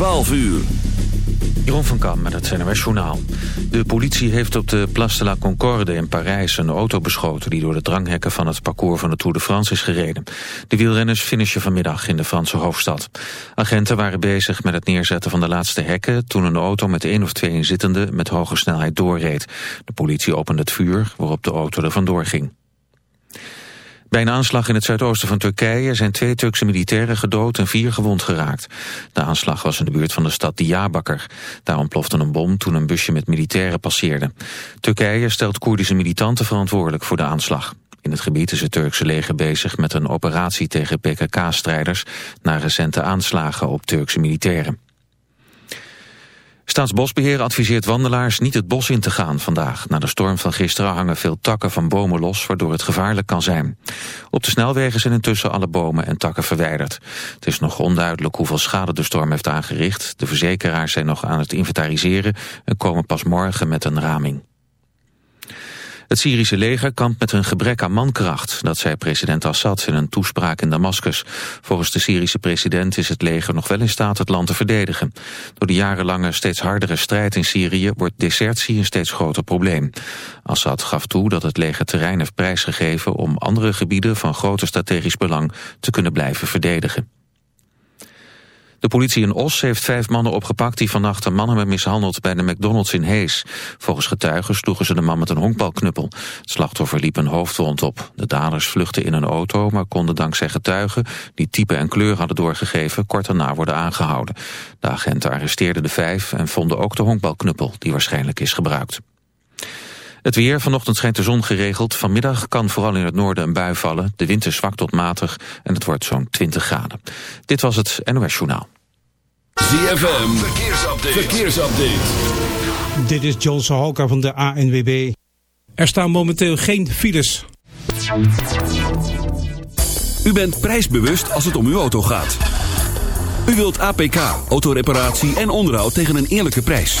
12 uur. Jeroen van Kam met het NOS Journaal. De politie heeft op de Place de la Concorde in Parijs een auto beschoten... die door de dranghekken van het parcours van de Tour de France is gereden. De wielrenners finishen vanmiddag in de Franse hoofdstad. Agenten waren bezig met het neerzetten van de laatste hekken... toen een auto met één of twee inzittenden met hoge snelheid doorreed. De politie opende het vuur, waarop de auto er vandoor ging. Bij een aanslag in het zuidoosten van Turkije zijn twee Turkse militairen gedood en vier gewond geraakt. De aanslag was in de buurt van de stad Diyarbakir. Daar ontplofte een bom toen een busje met militairen passeerde. Turkije stelt Koerdische militanten verantwoordelijk voor de aanslag. In het gebied is het Turkse leger bezig met een operatie tegen PKK-strijders... na recente aanslagen op Turkse militairen. Staatsbosbeheer adviseert wandelaars niet het bos in te gaan vandaag. Na de storm van gisteren hangen veel takken van bomen los, waardoor het gevaarlijk kan zijn. Op de snelwegen zijn intussen alle bomen en takken verwijderd. Het is nog onduidelijk hoeveel schade de storm heeft aangericht. De verzekeraars zijn nog aan het inventariseren en komen pas morgen met een raming. Het Syrische leger kampt met een gebrek aan mankracht. Dat zei president Assad in een toespraak in Damascus. Volgens de Syrische president is het leger nog wel in staat het land te verdedigen. Door de jarenlange steeds hardere strijd in Syrië wordt desertie een steeds groter probleem. Assad gaf toe dat het leger terrein heeft prijsgegeven om andere gebieden van groter strategisch belang te kunnen blijven verdedigen. De politie in Os heeft vijf mannen opgepakt die vannacht een man hebben mishandeld bij de McDonald's in Hees. Volgens getuigen sloegen ze de man met een honkbalknuppel. Het slachtoffer liep een hoofdwond op. De daders vluchtten in een auto, maar konden dankzij getuigen die type en kleur hadden doorgegeven kort daarna worden aangehouden. De agenten arresteerden de vijf en vonden ook de honkbalknuppel die waarschijnlijk is gebruikt. Het weer, vanochtend schijnt de zon geregeld. Vanmiddag kan vooral in het noorden een bui vallen. De wind is zwak tot matig en het wordt zo'n 20 graden. Dit was het NOS Journaal. ZFM, verkeersupdate. verkeersupdate. Dit is John Sahoka van de ANWB. Er staan momenteel geen files. U bent prijsbewust als het om uw auto gaat. U wilt APK, autoreparatie en onderhoud tegen een eerlijke prijs.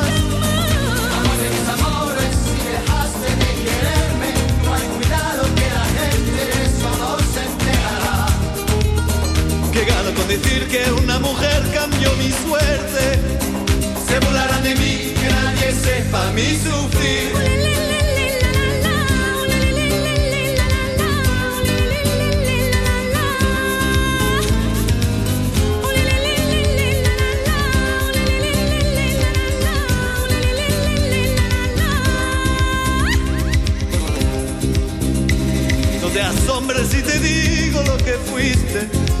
Que gano con decir que una mujer cambió mi suerte. Se burlarán de mí, que nadie sepa mi sufrir. No te asombres si te digo lo que fuiste.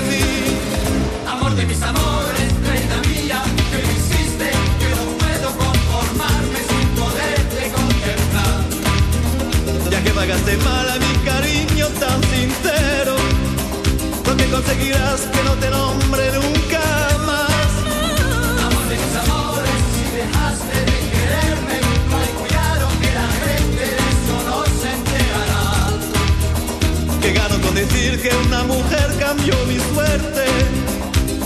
pagaste mal a mi cariño tan sincero, lo que conseguirás que no te nombre nunca más. Amor de mis amores, si dejaste de quererme, no hay cuidado que la gente de eso no se enterará. Que gano con decir que una mujer cambió mi suerte.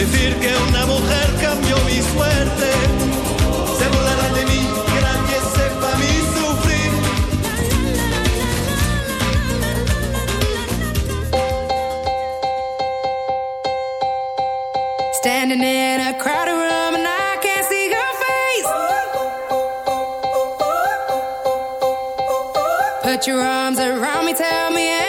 decir que una mujer cambió mi suerte. Se de mí, que nadie sepa mi sufrir. Standing in a crowded room and I can't see your face. Put your arms around me, tell me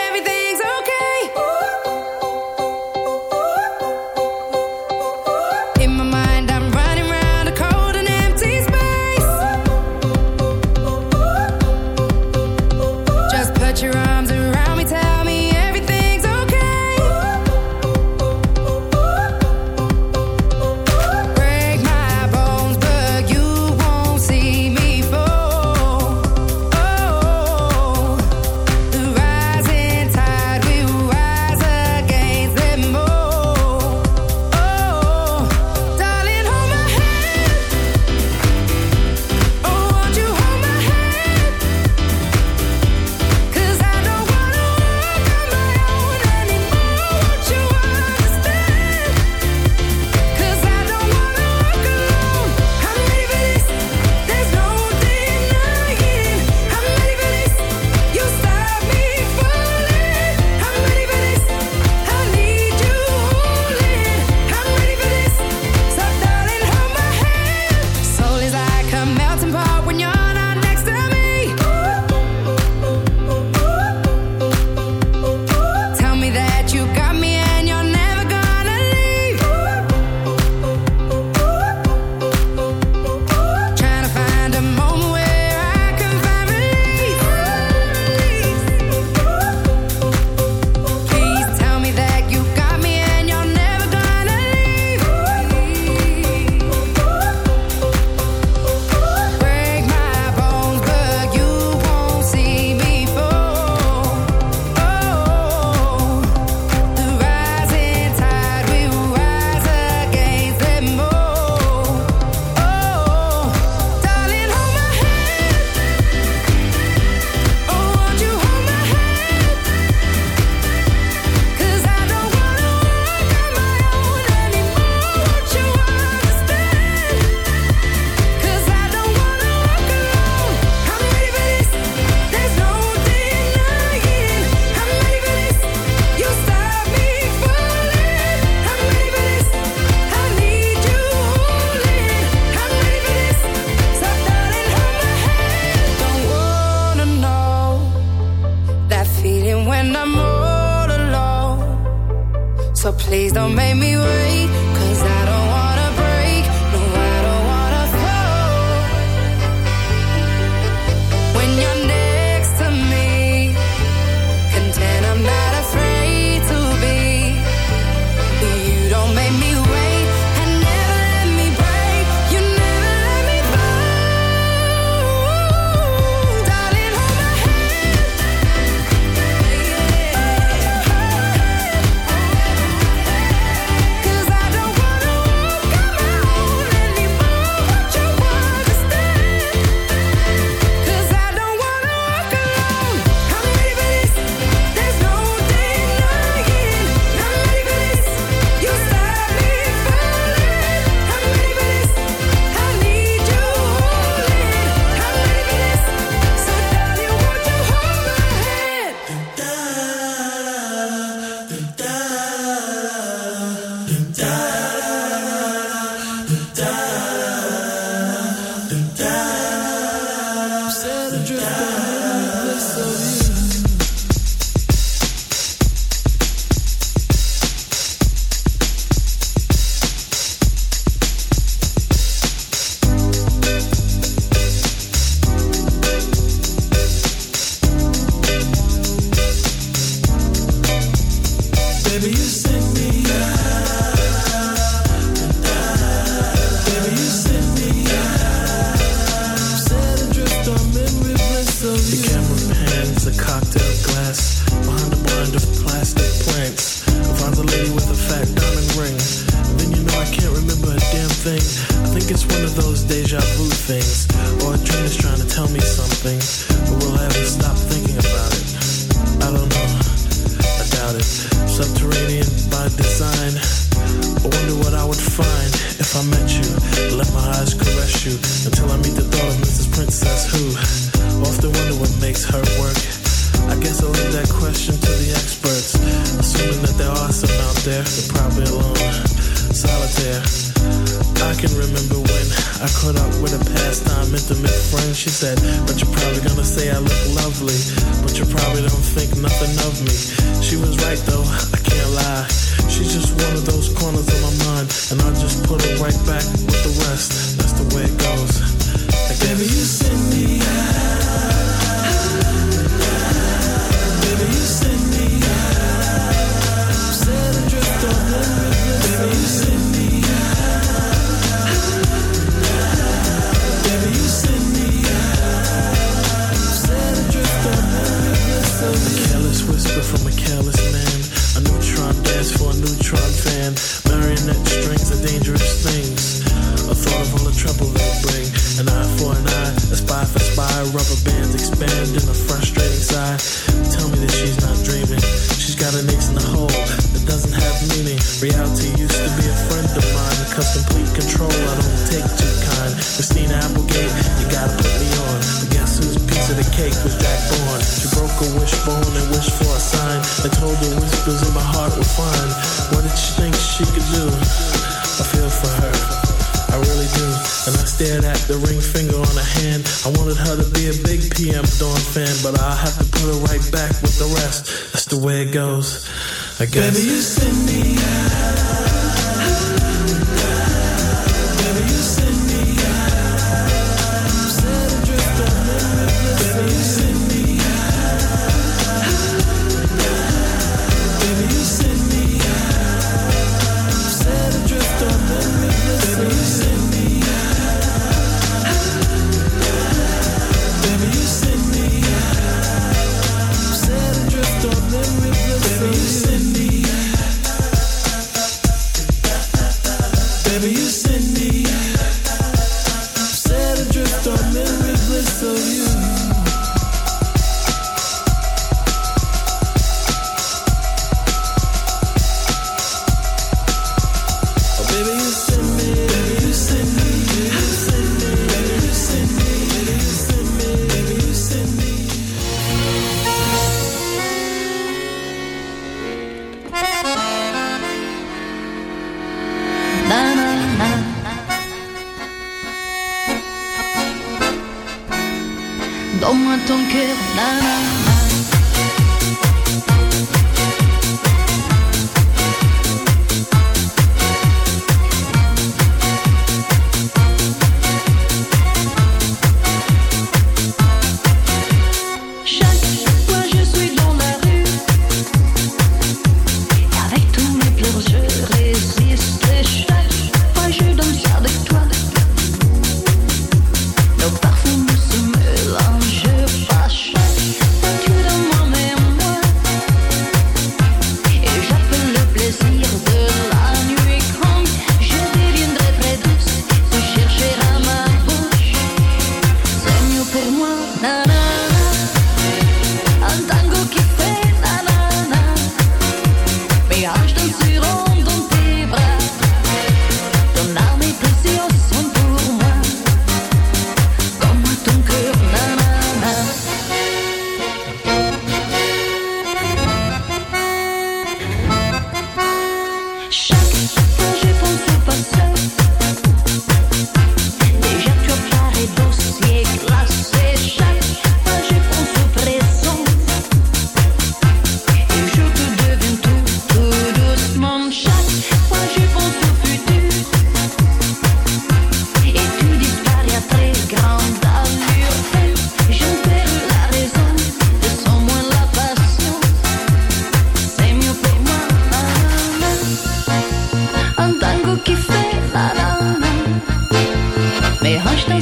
ton cœur, nanana.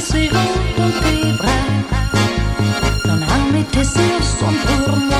suivant dans tes bras. Ton âme et tes cils pour moi.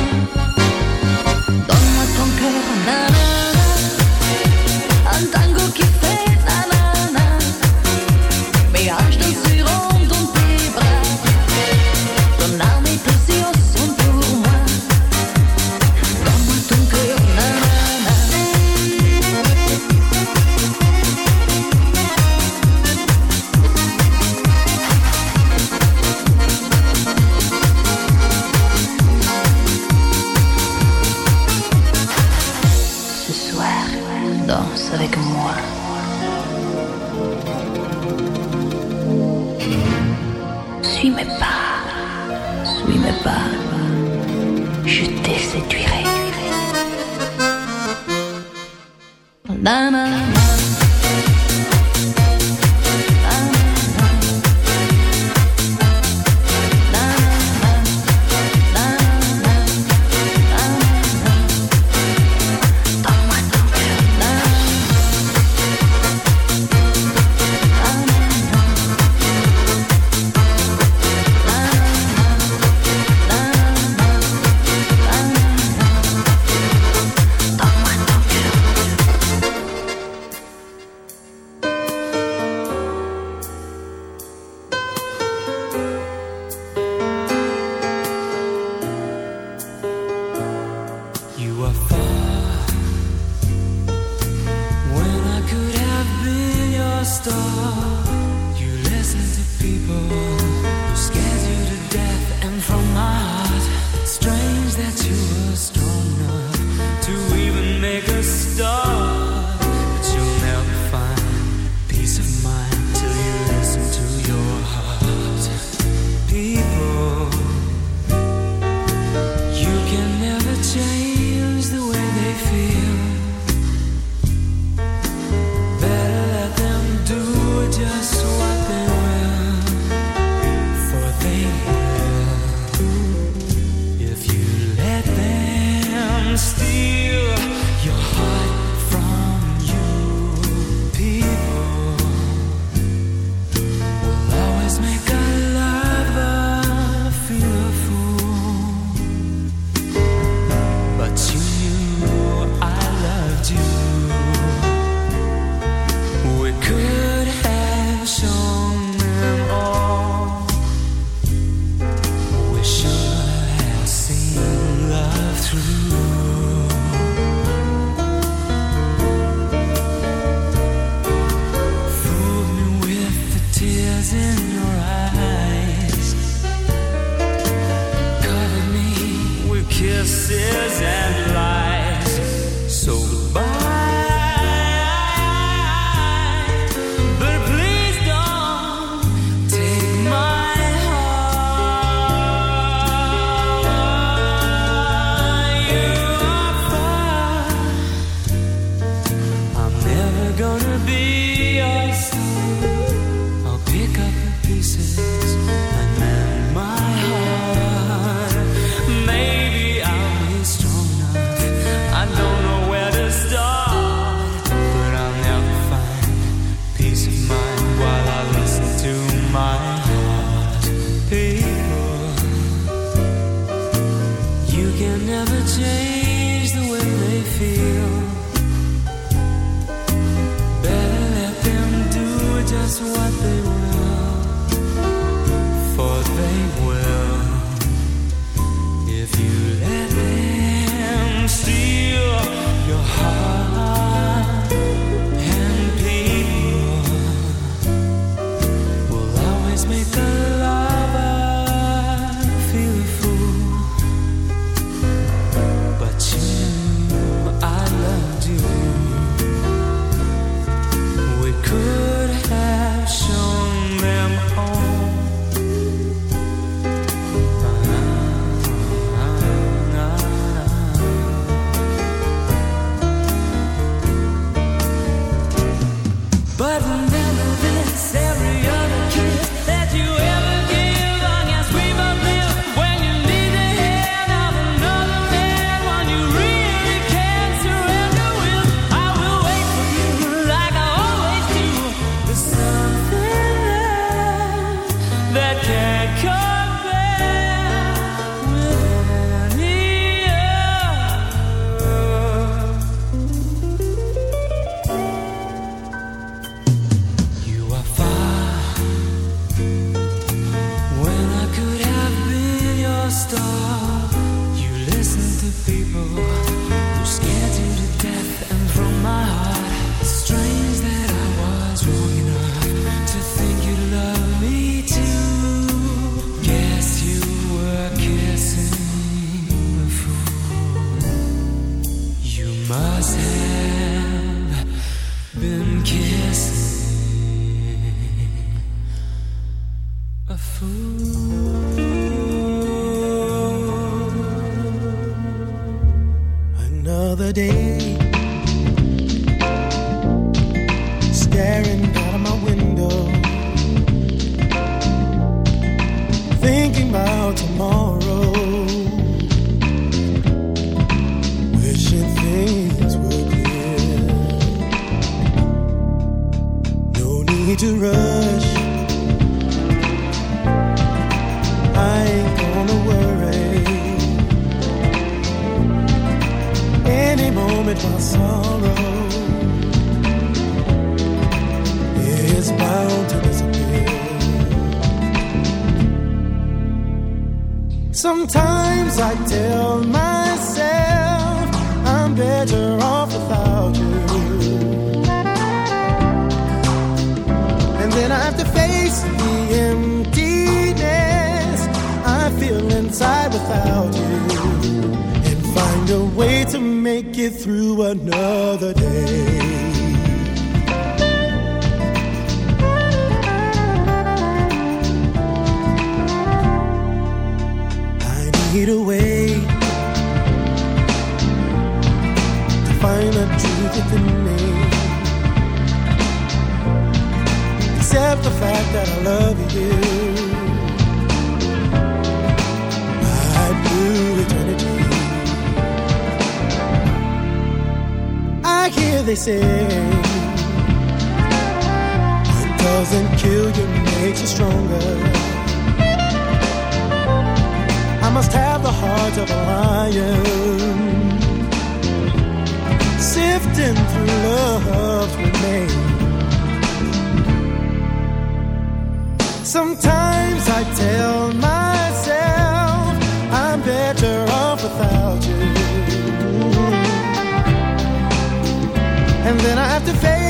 My stars have been kissed. Doesn't kill you makes you stronger. I must have the heart of a lion. Sifting through love's remains. Sometimes I tell myself I'm better off without you. And then I have to face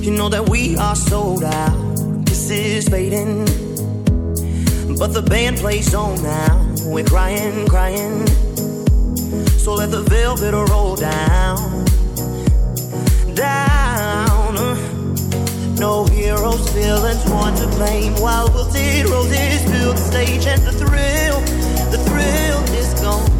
You know that we are sold out, kisses fading. But the band plays on now, we're crying, crying. So let the velvet roll down, down. No heroes, villains, one to blame. While we'll zeros is build the stage and the thrill, the thrill is gone.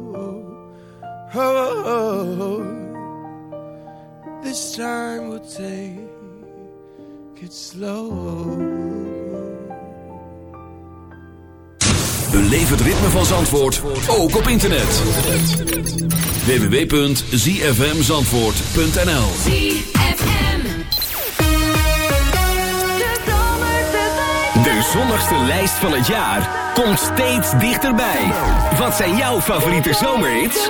Oh, this time we'll take it slow. Beleef het ritme van Zandvoort ook op internet. www.zfmzandvoort.nl De zonnigste lijst van het jaar komt steeds dichterbij. Wat zijn jouw favoriete zomerhits?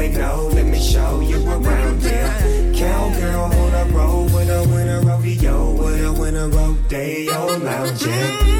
say no, let me show you around here. Cowgirl on a roll with a winner rodeo, with a winner rodeo lounge. Yeah.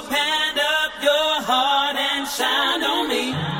You've up your heart and shine on me.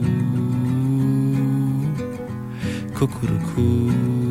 Cuckoo-cuckoo.